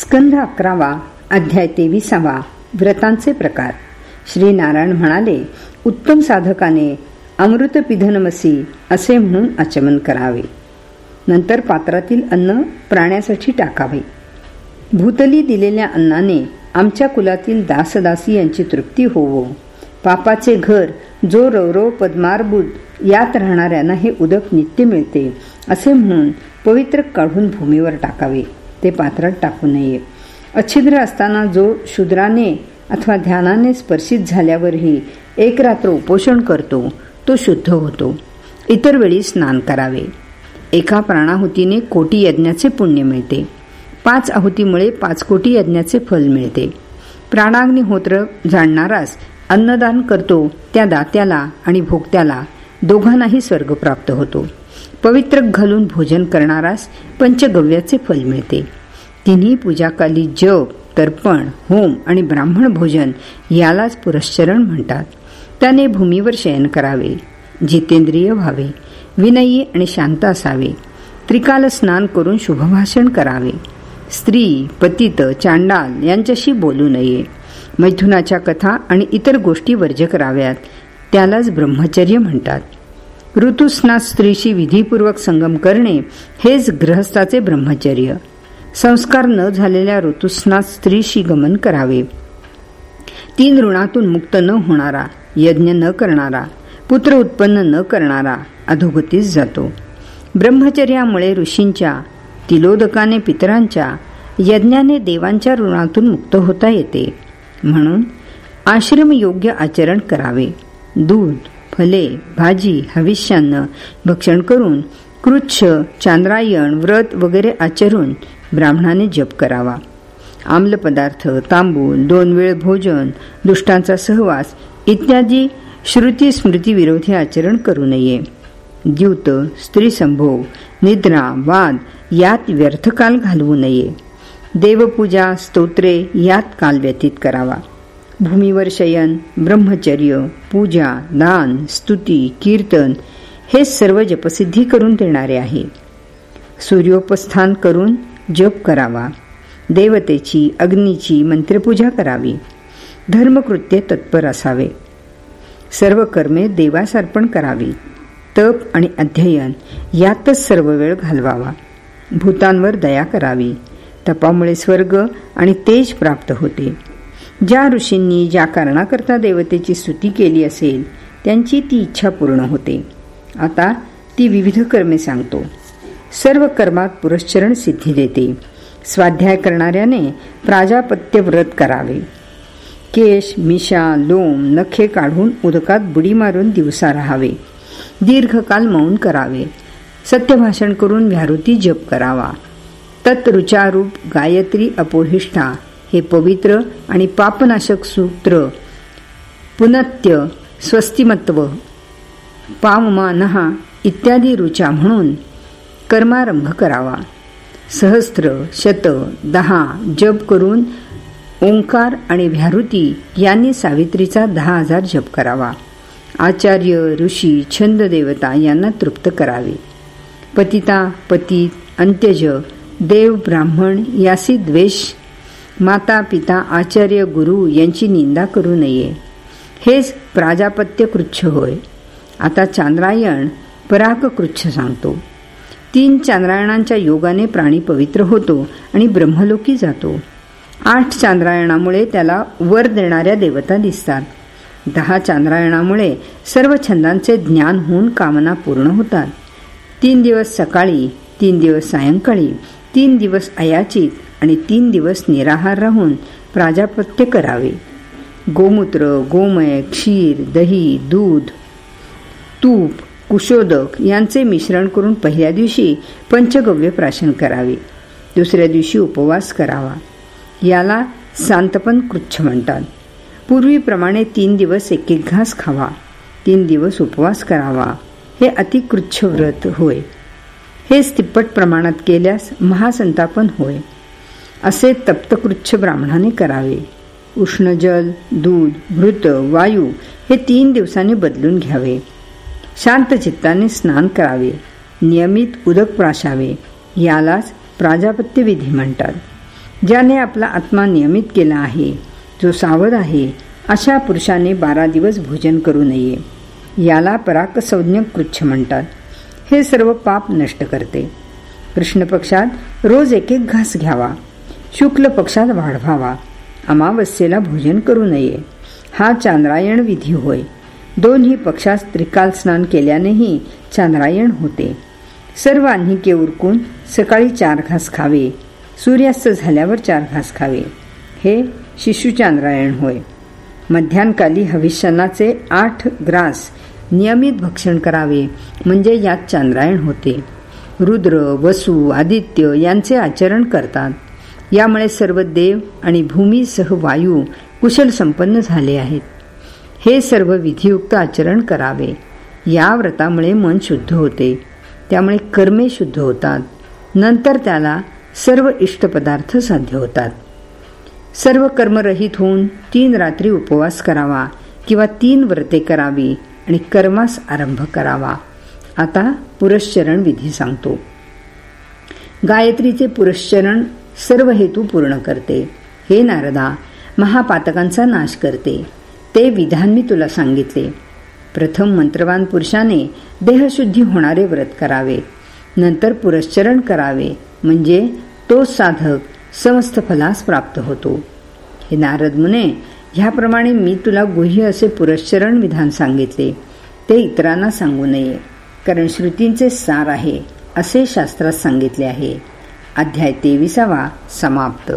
स्कंध अकरावा अध्याय तेविसावा व्रतांचे प्रकार. श्री नारायण म्हणाले उत्तम साधकाने अमृत पिधनमसी असे म्हणून आचमन करावे. नंतर पात्रातील अन्न प्राण्यासाठी टाकावे. भूतली दिलेल्या अन्नाने आमच्या कुलातील दासदासी यांची तृप्ती होवो. पापाचे घर जो रौरव पद्मारबुद यात राहणाऱ्यांना हे उदक नित्य मिळते असे म्हणून पवित्र काढून भूमीवर टाकावे. ते पात्रात टाकू नये. अच्छिद्र असताना जो शूद्राने अथवा ध्यानाने स्पर्शित झाल्यावरही एक रात्र उपोषण करतो तो शुद्ध होतो. इतर वेळी स्नान करावे. एका प्राणाहुतीने कोटी यज्ञाचे पुण्य मिळते. पाच आहुतीमुळे पाच कोटी यज्ञाचे फल मिळते. प्राणाग्निहोत्र जाणणारास अन्नदान करतो त्या दात्याला आणि भोगत्याला दोघांनाही स्वर्ग प्राप्त होतो. पवित्र घालून भोजन करणारास पंचगव्याचे फल मिळते. तिन्ही पूजाकाली जप तर्पण होम आणि ब्राह्मण भोजन यालाच पुरश्चरण म्हणतात. त्याने भूमीवर शयन करावे जितेंद्रिय व्हावे विनयी आणि शांत असावे त्रिकाल स्नान करून शुभभाषण करावे. स्त्री पतित चांडाल यांच्याशी बोलू नये. मैथुनाच्या कथा आणि इतर गोष्टी वर्ज कराव्यात त्यालाच ब्रह्मचर्य म्हणतात. ऋतुस्नात स्त्रीशी विधीपूर्वक संगम करणे हेच ग्रहस्थाचे ब्रह्मचर्य. संस्कार न झालेल्या ऋतुस्नात स्त्रीशी गमन करावे. तीन ऋणातून मुक्त न होणारा यज्ञ न करणारा पुत्र उत्पन्न न करणारा अधोगतीस जातो. ब्रह्मचर्यामुळे ऋषींच्या तिलोदकाने पितरांच्या यज्ञाने देवांच्या ऋणातून मुक्त होता येते. म्हणून आश्रम योग्य आचरण करावे. दूध फले भाजी हविष्यान्न भक्षण करून कृच्छ चांद्रायण व्रत वगैरे आचरून ब्राह्मणाने जप करावा. आम्ल पदार्थ तांबूल दोन वेळ भोजन दुष्टांचा सहवास इत्यादी श्रुती स्मृती विरोधी आचरण करू नये. द्यूत स्त्री संभोग निद्रा वाद यात व्यर्थकाल घालवू नये. देवपूजा स्तोत्रे यात काल व्यतीत करावा. भूमीवर शयन ब्रह्मचर्य पूजा दान स्तुती कीर्तन हे सर्व जपसिद्धी करून देणारे आहे. सूर्योपस्थान करून जप करावा. देवतेची अग्नीची मंत्रपूजा करावी. धर्मकृत्य तत्पर असावे. सर्व कर्मे देवास अर्पण करावी. तप आणि अध्ययन यातच सर्व वेळ घालवावा. भूतांवर दया करावी. तपामुळे स्वर्ग आणि तेज प्राप्त होते. ज्या ऋषींनी ज्या कारणाकरता देवतेची स्तुती केली असेल त्यांची ती इच्छा पूर्ण होते. आता ती विविध कर्मे सांगतो. सर्व कर्मात पुरश्चरण सिद्धी देते. स्वाध्याय करणाऱ्याने प्राजापत्य व्रत करावे. केश मिशा लोम नखे काढून उदकात बुडी मारून दिवसा राहावे. दीर्घकाल मौन करावे. सत्यभाषण करून व्याहृती जप करावा. तत्रुचारूप गायत्री अपोहिष्ठा हे पवित्र आणि पापनाशक सूत्र पुनत्य स्वस्तिमत्व पावमानहा इत्यादी रुचा म्हणून कर्मारंभ करावा. सहस्त्र शत दहा जप करून ओंकार आणि व्याहृती यांनी सावित्रीचा दहा हजार जप करावा. आचार्य ऋषी छंद देवता यांना तृप्त करावे. पतिता पतित अंत्यज देव ब्राह्मण यासी द्वेष माता पिता आचार्य गुरु यांची निंदा करू नये. हेच प्राजापत्य कृच्छ होय. आता चांद्रायण पराक कृच्छ सांगतो. तीन चांद्रायणांच्या योगाने प्राणी पवित्र होतो आणि ब्रह्मलोकी जातो. आठ चांद्रायणामुळे त्याला वर देणाऱ्या देवता दिसतात. दहा चांद्रायणामुळे सर्व छंदांचे ज्ञान होऊन कामना पूर्ण होतात. तीन दिवस सकाळी तीन दिवस सायंकाळी तीन दिवस अयाचित आणि तीन दिवस निराहार राहून प्राजापत्य करावे. गोमूत्र गोमय क्षीर दही दूध तूप कुशोदक यांचे मिश्रण करून पहिल्या दिवशी पंचगव्य प्राशन करावे. दुसऱ्या दिवशी उपवास करावा. याला सांतपन कृच्छ म्हणतात. पूर्वीप्रमाणे तीन दिवस एक एक घास खावा. तीन दिवस उपवास करावा. हे अतिकृच्छ व्रत होय. हे तिप्पट प्रमाणात केल्यास महासंतापन होय. असे तप्तकृच्छ ब्राह्मणाने करावे. उष्ण जल दूध मृत वायू हे तीन दिवसांनी बदलून घ्यावे. शांत चित्ताने स्नान करावे नियमित उदक प्राशावे यालाच प्राजापत्य विधी म्हणतात. ज्याने आपला आत्मा नियमित केला आहे जो सावध आहे अशा पुरुषाने बारा दिवस भोजन करू नये. याला पराकसंज्ञ कृच्छ म्हणतात. हे सर्व पाप नष्ट करते. कृष्ण पक्षात रोज एक एक घास घ्यावा. शुक्ल पक्षात वाढवावा. अमावस्येला भोजन करू नये. हा चांद्रायण विधी होय. दोन्ही पक्षास त्रिकाल स्नान केल्यानेही चांद्रायण होते. सर्व अन्निके उरकून सकाळी चार घास खावे. सूर्यास्त झाल्यावर चार घास खावे. हे शिशुचांद्रायण होय. मध्यानकाली हविष्यानाचे आठ ग्रास नियमित भक्षण करावे म्हणजे यात चांद्रायण होते. रुद्र वसु आदित्य यांचे आचरण करतात. यामुळे सर्व देव आणि भूमीसह वायू कुशल संपन्न झाले आहेत. हे सर्व विधियुक्त आचरण करावे. या व्रतामुळे मन शुद्ध होते. त्यामुळे कर्मे शुद्ध होतात. नंतर त्याला सर्व इष्टपदार्थ साध्य होतात. सर्व कर्मरहित होऊन तीन रात्री उपवास करावा किंवा तीन व्रते करावी आणि कर्मास आरंभ करावा. आता पुरश्चरण विधी सांगतो. गायत्रीचे पुरश्चरण सर्व हेतू पूर्ण करते. हे नारदा महापातकांचा नाश करते. ते विधान मी तुला सांगितले. प्रथम मंत्रवान पुरुषाने देहशुद्धी होणारे व्रत करावे. नंतर पुरश्चरण करावे. म्हणजे तो साधक समस्त फलास प्राप्त होतो. हे नारद मुने ह्याप्रमाणे मी तुला गुह्य असे पुरश्चरण विधान सांगितले. ते इतरांना सांगू नये कारण श्रुतींचे सार आहे असे शास्त्रात सांगितले आहे. अध्याय तेविसावा समाप्त.